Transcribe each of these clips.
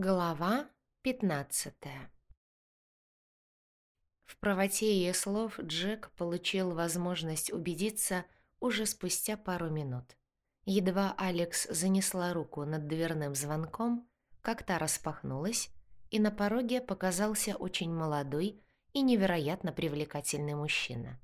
Глава 15 В правоте ее слов Джек получил возможность убедиться уже спустя пару минут. Едва Алекс занесла руку над дверным звонком, как та распахнулась, и на пороге показался очень молодой и невероятно привлекательный мужчина.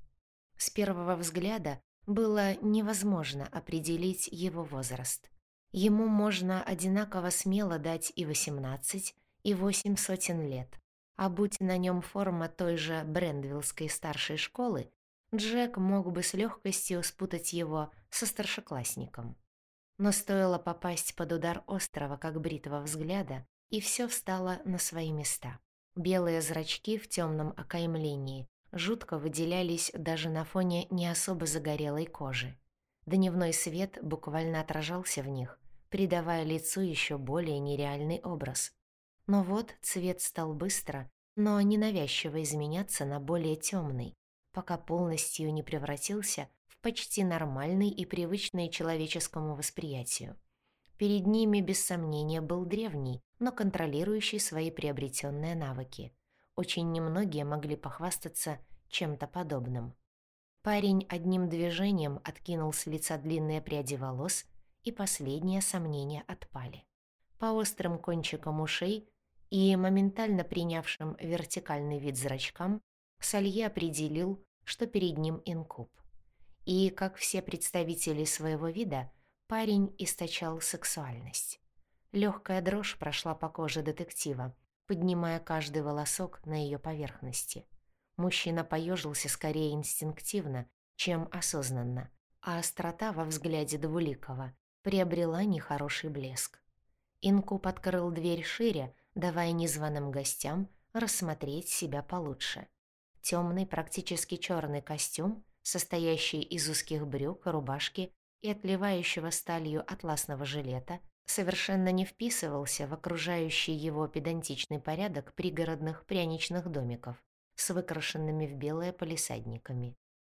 С первого взгляда было невозможно определить его возраст. Ему можно одинаково смело дать и 18, и 8 сотен лет. А будь на нем форма той же Брендвиллской старшей школы, Джек мог бы с легкостью спутать его со старшеклассником. Но стоило попасть под удар острова, как бритва взгляда, и все встало на свои места. Белые зрачки в темном окаймлении жутко выделялись даже на фоне не особо загорелой кожи. Дневной свет буквально отражался в них, придавая лицу еще более нереальный образ. Но вот цвет стал быстро, но ненавязчиво изменяться на более темный, пока полностью не превратился в почти нормальный и привычный человеческому восприятию. Перед ними, без сомнения, был древний, но контролирующий свои приобретенные навыки. Очень немногие могли похвастаться чем-то подобным. Парень одним движением откинул с лица длинные пряди волос и последние сомнения отпали. По острым кончикам ушей и моментально принявшим вертикальный вид зрачкам, Салье определил, что перед ним инкуб. И, как все представители своего вида, парень источал сексуальность. Легкая дрожь прошла по коже детектива, поднимая каждый волосок на ее поверхности. Мужчина поежился скорее инстинктивно, чем осознанно, а острота во взгляде Двуликова приобрела нехороший блеск. Инкуб открыл дверь шире, давая незваным гостям рассмотреть себя получше. Темный, практически черный костюм, состоящий из узких брюк, рубашки и отливающего сталью атласного жилета, совершенно не вписывался в окружающий его педантичный порядок пригородных пряничных домиков с выкрашенными в белое полисадниками.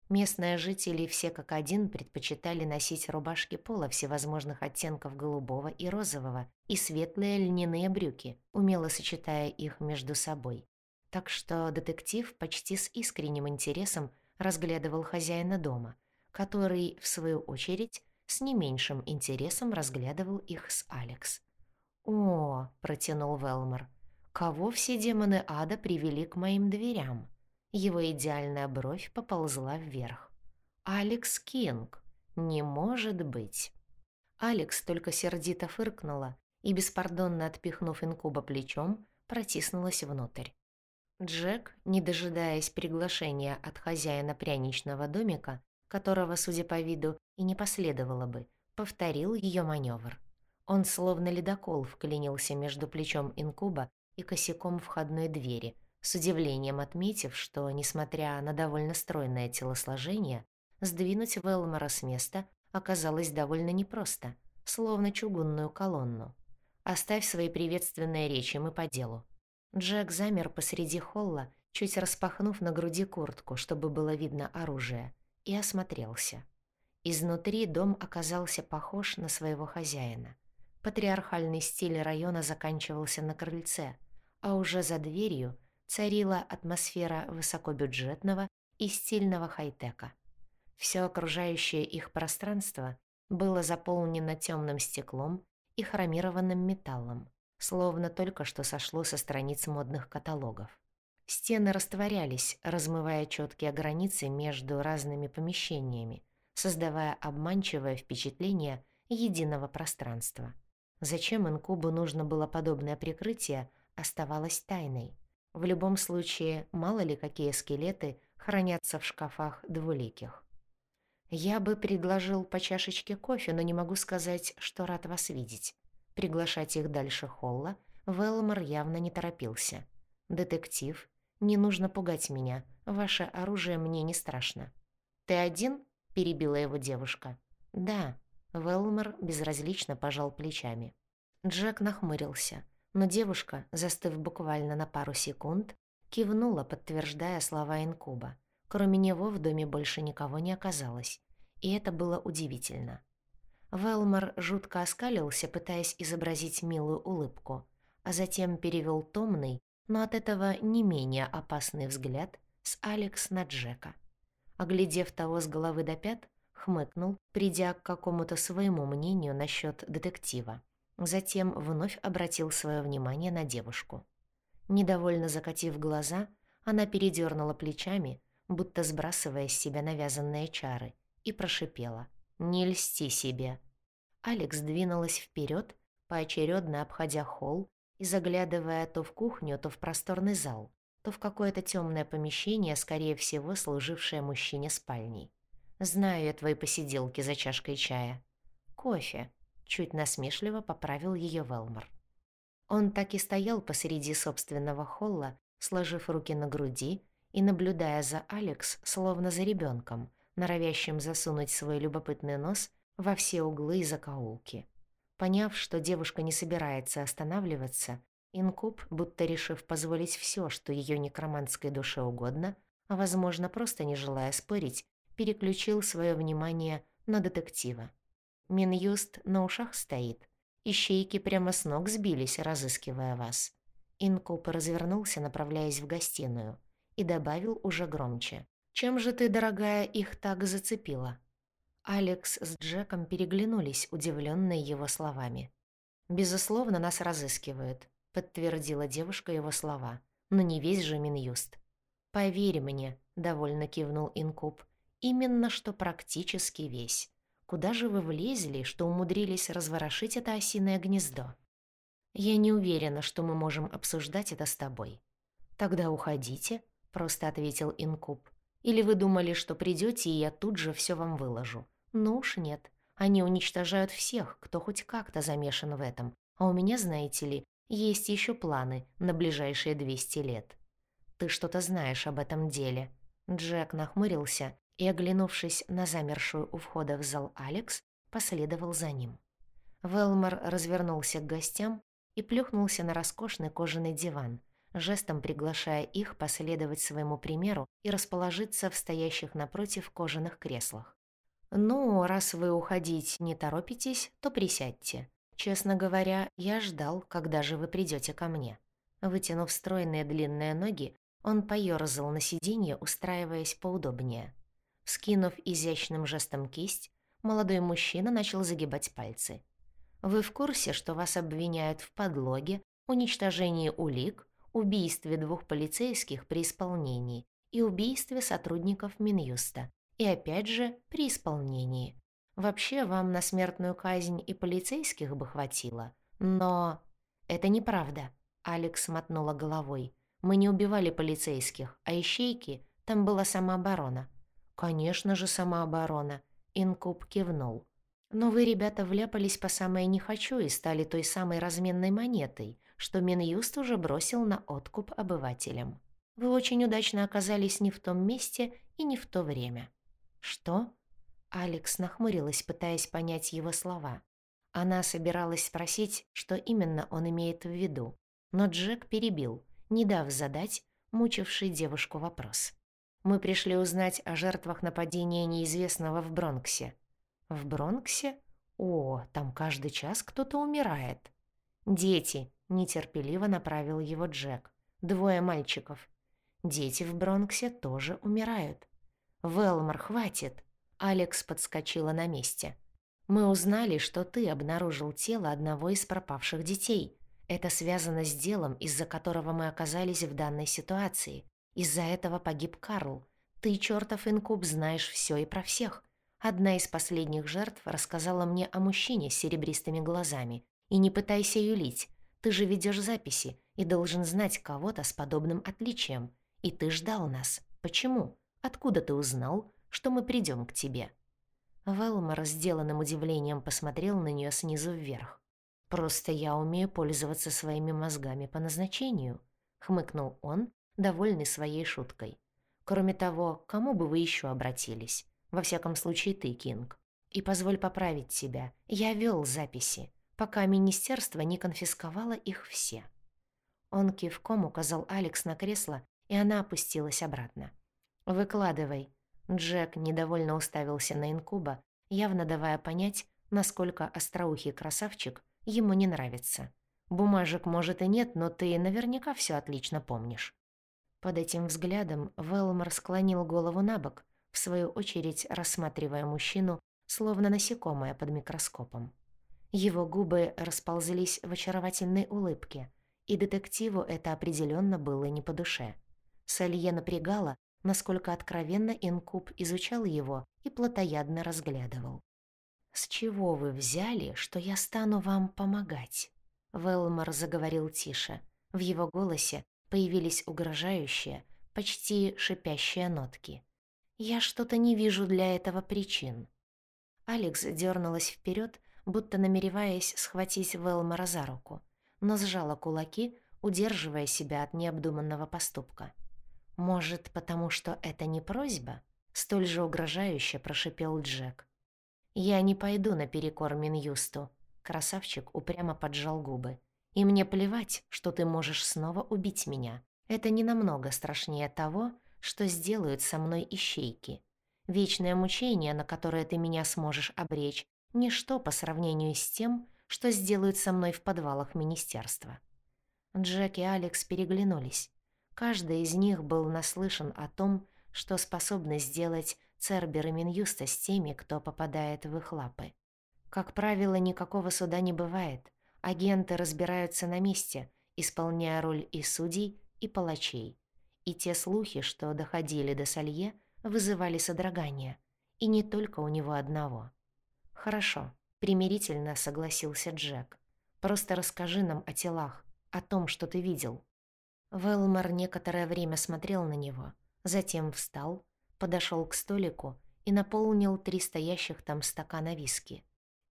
Местные жители все как один предпочитали носить рубашки пола всевозможных оттенков голубого и розового и светлые льняные брюки, умело сочетая их между собой. Так что детектив почти с искренним интересом разглядывал хозяина дома, который, в свою очередь, с не меньшим интересом разглядывал их с Алекс. «О», — протянул Велмор, — «кого все демоны ада привели к моим дверям?» Его идеальная бровь поползла вверх. «Алекс Кинг! Не может быть!» Алекс только сердито фыркнула и, беспардонно отпихнув инкуба плечом, протиснулась внутрь. Джек, не дожидаясь приглашения от хозяина пряничного домика, которого, судя по виду, и не последовало бы, повторил ее маневр. Он словно ледокол вклинился между плечом инкуба и косяком входной двери – с удивлением отметив, что, несмотря на довольно стройное телосложение, сдвинуть Велмора с места оказалось довольно непросто, словно чугунную колонну. «Оставь свои приветственные речи, мы по делу». Джек замер посреди холла, чуть распахнув на груди куртку, чтобы было видно оружие, и осмотрелся. Изнутри дом оказался похож на своего хозяина. Патриархальный стиль района заканчивался на крыльце, а уже за дверью царила атмосфера высокобюджетного и стильного хай-тека. Все окружающее их пространство было заполнено темным стеклом и хромированным металлом, словно только что сошло со страниц модных каталогов. Стены растворялись, размывая четкие границы между разными помещениями, создавая обманчивое впечатление единого пространства. Зачем инкубу нужно было подобное прикрытие, оставалось тайной. В любом случае, мало ли какие скелеты хранятся в шкафах двуликих. Я бы предложил по чашечке кофе, но не могу сказать, что рад вас видеть. Приглашать их дальше холла Велмор явно не торопился. «Детектив, не нужно пугать меня. Ваше оружие мне не страшно». «Ты один?» — перебила его девушка. «Да». Велмор безразлично пожал плечами. Джек нахмурился — но девушка, застыв буквально на пару секунд, кивнула, подтверждая слова инкуба. Кроме него в доме больше никого не оказалось, и это было удивительно. Велмор жутко оскалился, пытаясь изобразить милую улыбку, а затем перевел томный, но от этого не менее опасный взгляд с Алекс на Джека. Оглядев того с головы до пят, хмыкнул, придя к какому-то своему мнению насчет детектива. Затем вновь обратил свое внимание на девушку. Недовольно закатив глаза, она передернула плечами, будто сбрасывая с себя навязанные чары, и прошипела «Не льсти себе». Алекс двинулась вперед, поочередно обходя холл и заглядывая то в кухню, то в просторный зал, то в какое-то темное помещение, скорее всего, служившее мужчине спальней. «Знаю я твои посиделки за чашкой чая». «Кофе», — чуть насмешливо поправил ее Велмор. Он так и стоял посреди собственного холла, сложив руки на груди и наблюдая за Алекс, словно за ребенком, норовящим засунуть свой любопытный нос во все углы и закоулки. Поняв, что девушка не собирается останавливаться, Инкуб, будто решив позволить все, что ее некроманской душе угодно, а, возможно, просто не желая спорить, переключил свое внимание на детектива. Минюст на ушах стоит. Ищейки прямо с ног сбились, разыскивая вас. Инкуб развернулся, направляясь в гостиную, и добавил уже громче. «Чем же ты, дорогая, их так зацепила?» Алекс с Джеком переглянулись, удивленные его словами. «Безусловно, нас разыскивают», — подтвердила девушка его слова. «Но не весь же Минюст». «Поверь мне», — довольно кивнул Инкуб, «именно что практически весь. Куда же вы влезли, что умудрились разворошить это осиное гнездо?» «Я не уверена, что мы можем обсуждать это с тобой». «Тогда уходите», — просто ответил Инкуб. «Или вы думали, что придете, и я тут же все вам выложу?» Ну уж нет. Они уничтожают всех, кто хоть как-то замешан в этом. А у меня, знаете ли, есть еще планы на ближайшие 200 лет. Ты что-то знаешь об этом деле. Джек нахмурился и, оглянувшись на замершую у входа в зал Алекс, последовал за ним. Велмор развернулся к гостям и плюхнулся на роскошный кожаный диван, жестом приглашая их последовать своему примеру и расположиться в стоящих напротив кожаных креслах. «Ну, раз вы уходить не торопитесь, то присядьте. Честно говоря, я ждал, когда же вы придете ко мне». Вытянув стройные длинные ноги, он поёрзал на сиденье, устраиваясь поудобнее. Скинув изящным жестом кисть, молодой мужчина начал загибать пальцы. «Вы в курсе, что вас обвиняют в подлоге, уничтожении улик, убийстве двух полицейских при исполнении и убийстве сотрудников Минюста?» И опять же, при исполнении. Вообще, вам на смертную казнь и полицейских бы хватило. Но... Это неправда. Алекс мотнула головой. Мы не убивали полицейских, а ищейки, там была самооборона. Конечно же, самооборона. Инкуб кивнул. Но вы, ребята, вляпались по самое «не хочу» и стали той самой разменной монетой, что Минюст уже бросил на откуп обывателям. Вы очень удачно оказались не в том месте и не в то время. «Что?» Алекс нахмурилась, пытаясь понять его слова. Она собиралась спросить, что именно он имеет в виду, но Джек перебил, не дав задать мучивший девушку вопрос. «Мы пришли узнать о жертвах нападения неизвестного в Бронксе». «В Бронксе? О, там каждый час кто-то умирает». «Дети», — нетерпеливо направил его Джек. «Двое мальчиков. Дети в Бронксе тоже умирают. «Велмор, хватит!» Алекс подскочила на месте. «Мы узнали, что ты обнаружил тело одного из пропавших детей. Это связано с делом, из-за которого мы оказались в данной ситуации. Из-за этого погиб Карл. Ты, чертов инкуб, знаешь все и про всех. Одна из последних жертв рассказала мне о мужчине с серебристыми глазами. И не пытайся юлить. Ты же ведешь записи и должен знать кого-то с подобным отличием. И ты ждал нас. Почему?» Откуда ты узнал, что мы придем к тебе?» Велмор сделанным удивлением посмотрел на нее снизу вверх. «Просто я умею пользоваться своими мозгами по назначению», — хмыкнул он, довольный своей шуткой. «Кроме того, кому бы вы еще обратились? Во всяком случае, ты, Кинг. И позволь поправить тебя. Я вел записи, пока министерство не конфисковало их все». Он кивком указал Алекс на кресло, и она опустилась обратно. «Выкладывай». Джек недовольно уставился на инкуба, явно давая понять, насколько остроухий красавчик ему не нравится. Бумажек, может, и нет, но ты наверняка все отлично помнишь». Под этим взглядом Велмор склонил голову на бок, в свою очередь рассматривая мужчину, словно насекомое под микроскопом. Его губы расползлись в очаровательной улыбке, и детективу это определенно было не по душе. Салье напрягало, насколько откровенно инкуб изучал его и плотоядно разглядывал. «С чего вы взяли, что я стану вам помогать?» Велмор заговорил тише. В его голосе появились угрожающие, почти шипящие нотки. «Я что-то не вижу для этого причин». Алекс дернулась вперед, будто намереваясь схватить Велмора за руку, но сжала кулаки, удерживая себя от необдуманного поступка. «Может, потому что это не просьба?» — столь же угрожающе прошипел Джек. «Я не пойду наперекор Минюсту», — красавчик упрямо поджал губы. «И мне плевать, что ты можешь снова убить меня. Это не намного страшнее того, что сделают со мной ищейки. Вечное мучение, на которое ты меня сможешь обречь, ничто по сравнению с тем, что сделают со мной в подвалах министерства». Джек и Алекс переглянулись. Каждый из них был наслышан о том, что способны сделать Цербер и Минюста с теми, кто попадает в их лапы. Как правило, никакого суда не бывает. Агенты разбираются на месте, исполняя роль и судей, и палачей. И те слухи, что доходили до Салье, вызывали содрогание. И не только у него одного. «Хорошо», — примирительно согласился Джек. «Просто расскажи нам о телах, о том, что ты видел». Велмор некоторое время смотрел на него, затем встал, подошел к столику и наполнил три стоящих там стакана виски.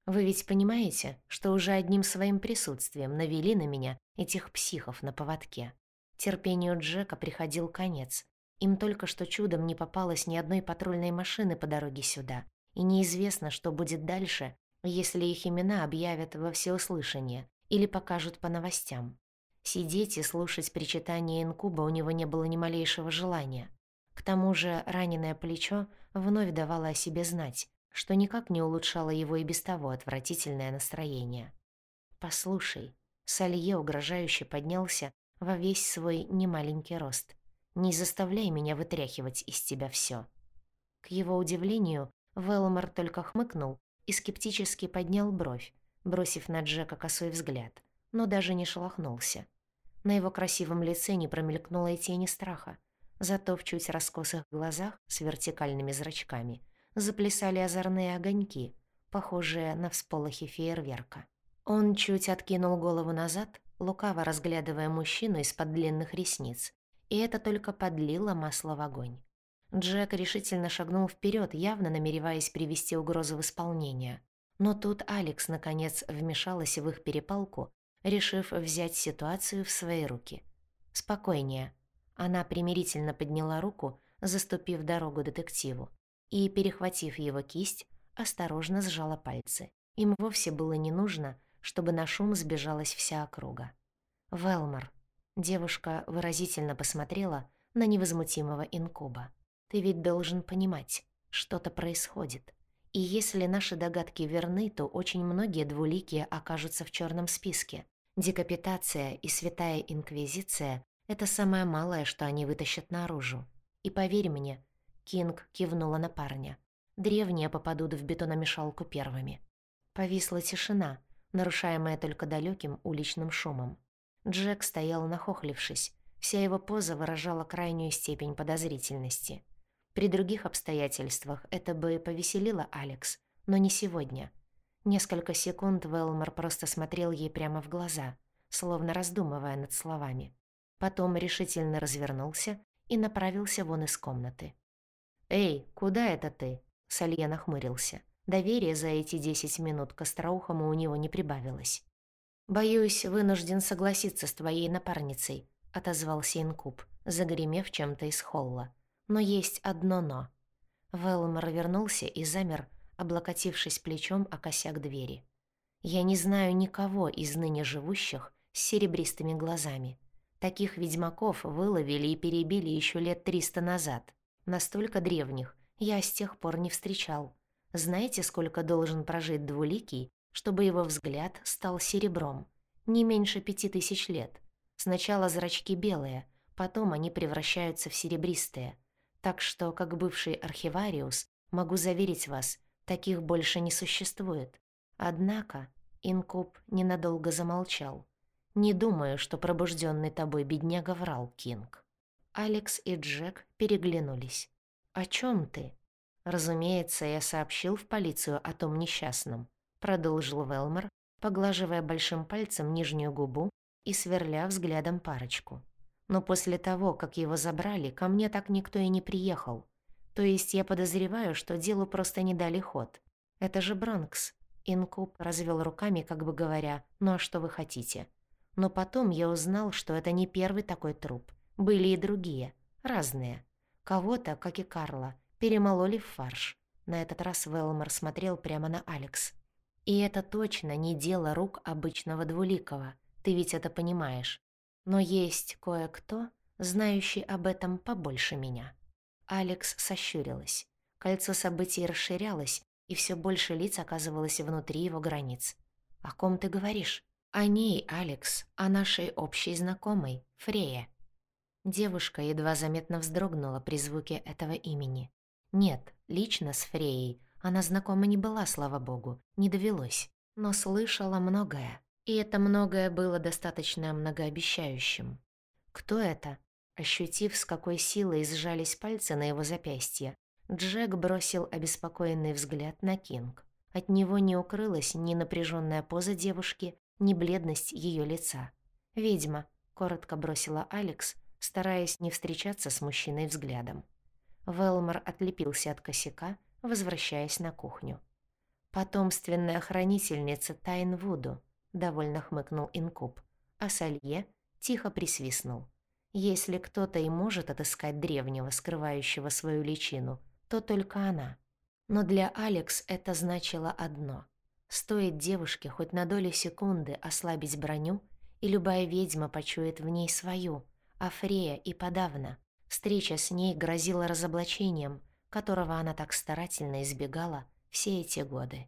«Вы ведь понимаете, что уже одним своим присутствием навели на меня этих психов на поводке?» Терпению Джека приходил конец. Им только что чудом не попалось ни одной патрульной машины по дороге сюда, и неизвестно, что будет дальше, если их имена объявят во всеуслышание или покажут по новостям. Сидеть и слушать причитания инкуба у него не было ни малейшего желания. К тому же раненое плечо вновь давало о себе знать, что никак не улучшало его и без того отвратительное настроение. «Послушай», — Салье угрожающе поднялся во весь свой немаленький рост. «Не заставляй меня вытряхивать из тебя все. К его удивлению, Велмор только хмыкнул и скептически поднял бровь, бросив на Джека косой взгляд, но даже не шелохнулся. На его красивом лице не промелькнуло и тени страха. Зато в чуть раскосых глазах с вертикальными зрачками заплясали озорные огоньки, похожие на всполохи фейерверка. Он чуть откинул голову назад, лукаво разглядывая мужчину из-под длинных ресниц, и это только подлило масло в огонь. Джек решительно шагнул вперед, явно намереваясь привести угрозу в исполнение. Но тут Алекс, наконец, вмешалась в их перепалку решив взять ситуацию в свои руки. «Спокойнее». Она примирительно подняла руку, заступив дорогу детективу, и, перехватив его кисть, осторожно сжала пальцы. Им вовсе было не нужно, чтобы на шум сбежалась вся округа. «Велмор», — девушка выразительно посмотрела на невозмутимого инкуба, «ты ведь должен понимать, что-то происходит. И если наши догадки верны, то очень многие двуликие окажутся в черном списке. Декапитация и Святая Инквизиция — это самое малое, что они вытащат наружу. И поверь мне, Кинг кивнула на парня. Древние попадут в бетономешалку первыми. Повисла тишина, нарушаемая только далеким уличным шумом. Джек стоял нахохлившись. Вся его поза выражала крайнюю степень подозрительности. При других обстоятельствах это бы повеселило Алекс, но не сегодня — Несколько секунд Велмор просто смотрел ей прямо в глаза, словно раздумывая над словами. Потом решительно развернулся и направился вон из комнаты. «Эй, куда это ты?» — Салье нахмурился. Доверия за эти десять минут к Остроухому у него не прибавилось. «Боюсь, вынужден согласиться с твоей напарницей», — отозвался Инкуб, загремев чем-то из холла. «Но есть одно «но». Велмор вернулся и замер, облокотившись плечом о косяк двери. «Я не знаю никого из ныне живущих с серебристыми глазами. Таких ведьмаков выловили и перебили еще лет триста назад. Настолько древних я с тех пор не встречал. Знаете, сколько должен прожить двуликий, чтобы его взгляд стал серебром? Не меньше пяти тысяч лет. Сначала зрачки белые, потом они превращаются в серебристые. Так что, как бывший архивариус, могу заверить вас, таких больше не существует. Однако инкуб ненадолго замолчал. «Не думаю, что пробужденный тобой бедняга врал, Кинг». Алекс и Джек переглянулись. «О чем ты?» «Разумеется, я сообщил в полицию о том несчастном», продолжил Велмор, поглаживая большим пальцем нижнюю губу и сверля взглядом парочку. «Но после того, как его забрали, ко мне так никто и не приехал. То есть я подозреваю, что делу просто не дали ход. Это же Бронкс». Инкуб развел руками, как бы говоря, «Ну а что вы хотите?» Но потом я узнал, что это не первый такой труп. Были и другие, разные. Кого-то, как и Карла, перемололи в фарш. На этот раз Велмор смотрел прямо на Алекс. И это точно не дело рук обычного двуликого, ты ведь это понимаешь. Но есть кое-кто, знающий об этом побольше меня. Алекс сощурилась. Кольцо событий расширялось, и все больше лиц оказывалось внутри его границ. «О ком ты говоришь?» «О ней, Алекс, о нашей общей знакомой, Фрея». Девушка едва заметно вздрогнула при звуке этого имени. Нет, лично с Фреей она знакома не была, слава богу, не довелось, но слышала многое. И это многое было достаточно многообещающим. Кто это? Ощутив, с какой силой сжались пальцы на его запястье, Джек бросил обеспокоенный взгляд на Кинг. От него не укрылась ни напряженная поза девушки, ни бледность ее лица. «Ведьма», — коротко бросила Алекс, стараясь не встречаться с мужчиной взглядом. Велмор отлепился от косяка, возвращаясь на кухню. «Потомственная хранительница Тайн Вуду», — довольно хмыкнул Инкуб, а Салье тихо присвистнул. «Если кто-то и может отыскать древнего, скрывающего свою личину, то только она». Но для Алекс это значило одно. Стоит девушке хоть на долю секунды ослабить броню, и любая ведьма почует в ней свою — а Фрея и подавно. Встреча с ней грозила разоблачением, которого она так старательно избегала все эти годы.